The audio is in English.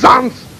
Sans